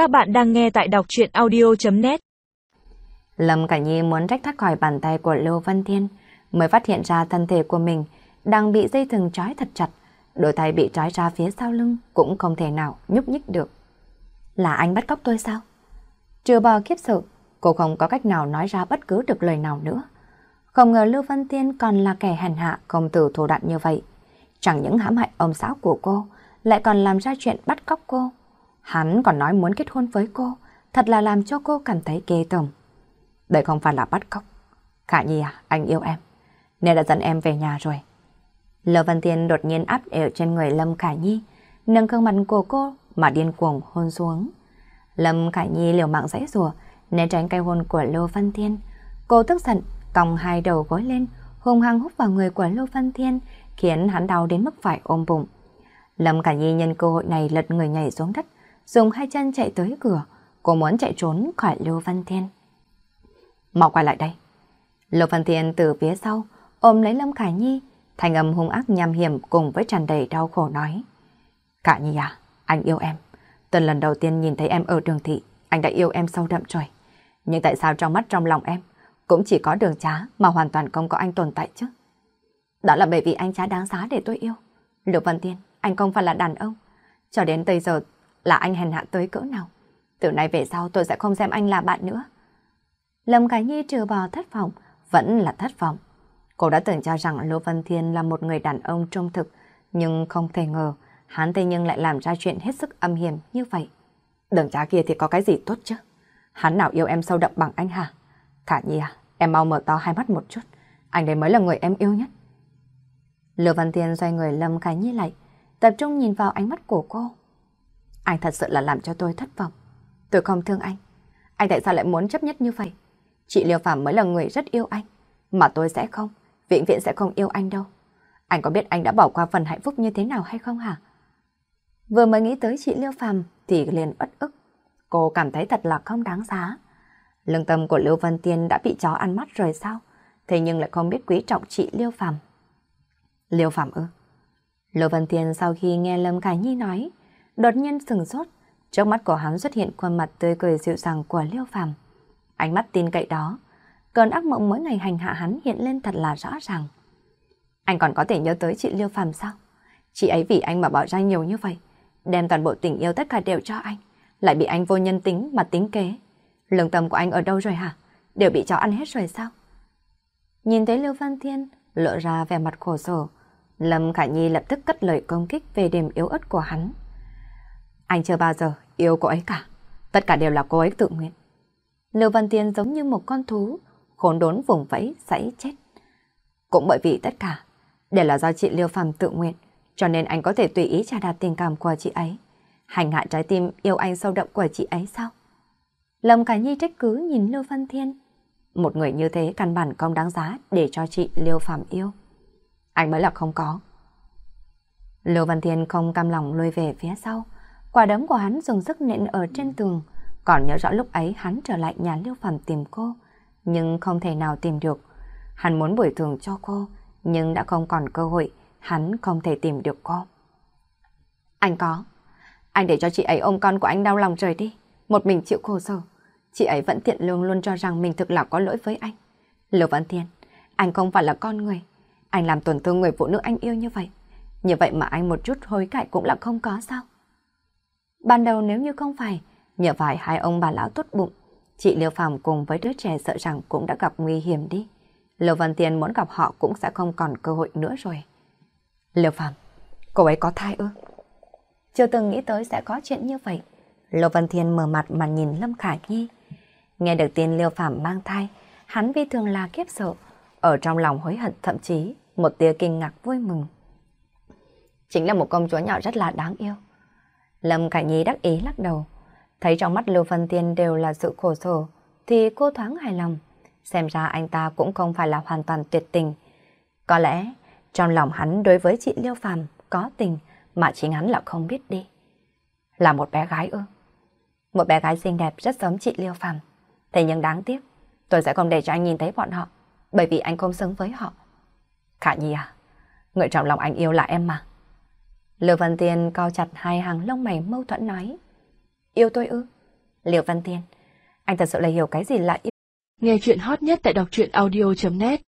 Các bạn đang nghe tại đọc chuyện audio.net Lâm Cả Nhi muốn trách thoát khỏi bàn tay của Lưu Văn Thiên mới phát hiện ra thân thể của mình đang bị dây thừng trói thật chặt. Đôi tay bị trói ra phía sau lưng cũng không thể nào nhúc nhích được. Là anh bắt cóc tôi sao? Trừ bò kiếp sự, cô không có cách nào nói ra bất cứ được lời nào nữa. Không ngờ Lưu Văn Thiên còn là kẻ hèn hạ không tử thủ đoạn như vậy. Chẳng những hãm hại ông xã của cô, lại còn làm ra chuyện bắt cóc cô. Hắn còn nói muốn kết hôn với cô, thật là làm cho cô cảm thấy ghê tởm. Đây không phải là bắt cóc. Khả Nhi à, anh yêu em, nên đã dẫn em về nhà rồi. Lô Văn Thiên đột nhiên áp ẻo trên người Lâm Khả Nhi, nâng gương mặt của cô mà điên cuồng hôn xuống. Lâm Khả Nhi liều mạng giãy rùa, né tránh cây hôn của Lô Văn Thiên. Cô tức giận, còng hai đầu gối lên, hung hăng hút vào người của Lô Văn Thiên, khiến hắn đau đến mức phải ôm bụng. Lâm Khả Nhi nhân cơ hội này lật người nhảy xuống đất, dùng hai chân chạy tới cửa. Cô muốn chạy trốn khỏi Lưu Văn Thiên. Mau quay lại đây. Lưu Văn Thiên từ phía sau ôm lấy Lâm Khải Nhi, thành âm hung ác nham hiểm cùng với tràn đầy đau khổ nói. Cả Nhi à, anh yêu em. Từ lần đầu tiên nhìn thấy em ở đường thị, anh đã yêu em sâu đậm rồi. Nhưng tại sao trong mắt trong lòng em cũng chỉ có đường trá mà hoàn toàn không có anh tồn tại chứ? Đó là bởi vì anh trá đáng giá để tôi yêu. Lưu Văn Thiên, anh không phải là đàn ông. Cho đến bây giờ là anh hèn hạ tới cỡ nào. Từ nay về sau tôi sẽ không xem anh là bạn nữa. Lâm Cái Nhi trừ bò thất vọng, vẫn là thất vọng. Cô đã tưởng cho rằng Lô Văn Thiên là một người đàn ông trung thực, nhưng không thể ngờ hắn thế nhưng lại làm ra chuyện hết sức âm hiểm như vậy. Đừng trá kia thì có cái gì tốt chứ? Hắn nào yêu em sâu đậm bằng anh hả? Khả Nhi à, em mau mở to hai mắt một chút. Anh đấy mới là người em yêu nhất. Lưu Văn Thiên xoay người Lâm Khải Nhi lại, tập trung nhìn vào ánh mắt của cô. Anh thật sự là làm cho tôi thất vọng. Tôi không thương anh. Anh tại sao lại muốn chấp nhất như vậy? Chị Liêu Phạm mới là người rất yêu anh. Mà tôi sẽ không. Vĩnh viễn sẽ không yêu anh đâu. Anh có biết anh đã bỏ qua phần hạnh phúc như thế nào hay không hả? Vừa mới nghĩ tới chị Liêu Phạm thì liền uất ức. Cô cảm thấy thật là không đáng giá. Lương tâm của Lưu Văn Tiên đã bị chó ăn mắt rồi sao? Thế nhưng lại không biết quý trọng chị Liêu Phạm. Liêu Phạm ư? Lưu Văn Tiên sau khi nghe Lâm Khải Nhi nói, đột nhiên sừng sốt. Trước mắt của hắn xuất hiện khuôn mặt tươi cười dịu dàng của Liêu Phàm. Ánh mắt tin cậy đó, cơn ác mộng mỗi ngày hành hạ hắn hiện lên thật là rõ ràng. Anh còn có thể nhớ tới chị Liêu Phàm sao? Chị ấy vì anh mà bỏ ra nhiều như vậy, đem toàn bộ tình yêu tất cả đều cho anh, lại bị anh vô nhân tính mà tính kế. Lương tâm của anh ở đâu rồi hả? Đều bị chó ăn hết rồi sao? Nhìn thấy liêu Văn Thiên lộ ra vẻ mặt khổ sở, Lâm Khả Nhi lập tức cất lời công kích về điểm yếu ớt của hắn. Anh chưa bao giờ yêu cô ấy cả. Tất cả đều là cô ấy tự nguyện. Lưu Văn Tiên giống như một con thú, khốn đốn vùng vẫy, sảy chết. Cũng bởi vì tất cả đều là do chị Liêu Phàm tự nguyện, cho nên anh có thể tùy ý trả đạt tình cảm của chị ấy. Hành hạ trái tim yêu anh sâu đậm của chị ấy sao? Lâm Cả Nhi trách cứ nhìn Lưu Văn Thiên. Một người như thế căn bản không đáng giá để cho chị Liêu Phàm yêu. Anh mới là không có. Lưu Văn Thiên không cam lòng lùi về phía sau, Quả đấm của hắn dùng sức nện ở trên tường. Còn nhớ rõ lúc ấy hắn trở lại nhà Liêu Phẩm tìm cô, nhưng không thể nào tìm được. Hắn muốn bồi thường cho cô, nhưng đã không còn cơ hội, hắn không thể tìm được cô. Anh có. Anh để cho chị ấy ôm con của anh đau lòng rời đi, một mình chịu khổ sở. Chị ấy vẫn thiện lương luôn cho rằng mình thực là có lỗi với anh. Lưu Văn Thiên, anh không phải là con người. Anh làm tổn thương người phụ nữ anh yêu như vậy. Như vậy mà anh một chút hối cải cũng là không có sao? Ban đầu nếu như không phải, nhờ phải hai ông bà lão tốt bụng, chị Liêu Phàm cùng với đứa trẻ sợ rằng cũng đã gặp nguy hiểm đi. Lưu Văn Tiên muốn gặp họ cũng sẽ không còn cơ hội nữa rồi. Liêu Phàm, cô ấy có thai ư? Chưa từng nghĩ tới sẽ có chuyện như vậy. lô Văn Thiên mở mặt mà nhìn Lâm Khả Nhi. Nghe được tin Liêu phạm mang thai, hắn vi thường là kiếp sợ, ở trong lòng hối hận thậm chí một tia kinh ngạc vui mừng. Chính là một công chúa nhỏ rất là đáng yêu. Lâm Khải Nhi đắc ý lắc đầu. Thấy trong mắt Lưu Phân Tiên đều là sự khổ sở, thì cô thoáng hài lòng. Xem ra anh ta cũng không phải là hoàn toàn tuyệt tình. Có lẽ trong lòng hắn đối với chị Liêu Phàm có tình mà chính hắn là không biết đi. Là một bé gái ư? Một bé gái xinh đẹp rất giống chị Liêu Phàm. Thế nhưng đáng tiếc, tôi sẽ không để cho anh nhìn thấy bọn họ, bởi vì anh không xứng với họ. Khả Nhi à, người trong lòng anh yêu là em mà. Lưu Văn Tiên cao chặt hai hàng lông mày mâu thuẫn nói. Yêu tôi ư? Liệu Văn Tiên, anh thật sự là hiểu cái gì là yêu. Nghe chuyện hot nhất tại đọc truyện audio.net